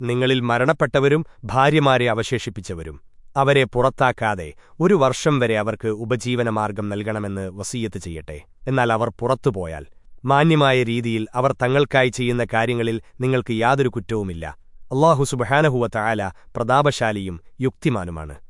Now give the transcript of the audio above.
നിങ്ങളിൽ മരണപ്പെട്ടവരും ഭാര്യമാരെ അവശേഷിപ്പിച്ചവരും. അവരെ പുറത്താക്കാതെ ഒരു വർഷം വരെ അവർക്ക് ഉപജീവനമാർഗം നൽകണമെന്ന് വസീയത്ത് ചെയ്യട്ടെ. എന്നാൽ അവർ പുറത്തുപോയാൽ മാന്യമായ രീതിയിൽ അവർ തങ്ങൾക്കായി ചെയ്യുന്ന കാര്യങ്ങളിൽ നിങ്ങൾക്ക് യാതൊരു കുറ്റവുമില്ല. അള്ളാഹു സുബഹാനഹുവ തആല പ്രതാപശാലിയും യുക്തിമാനുമാണ്.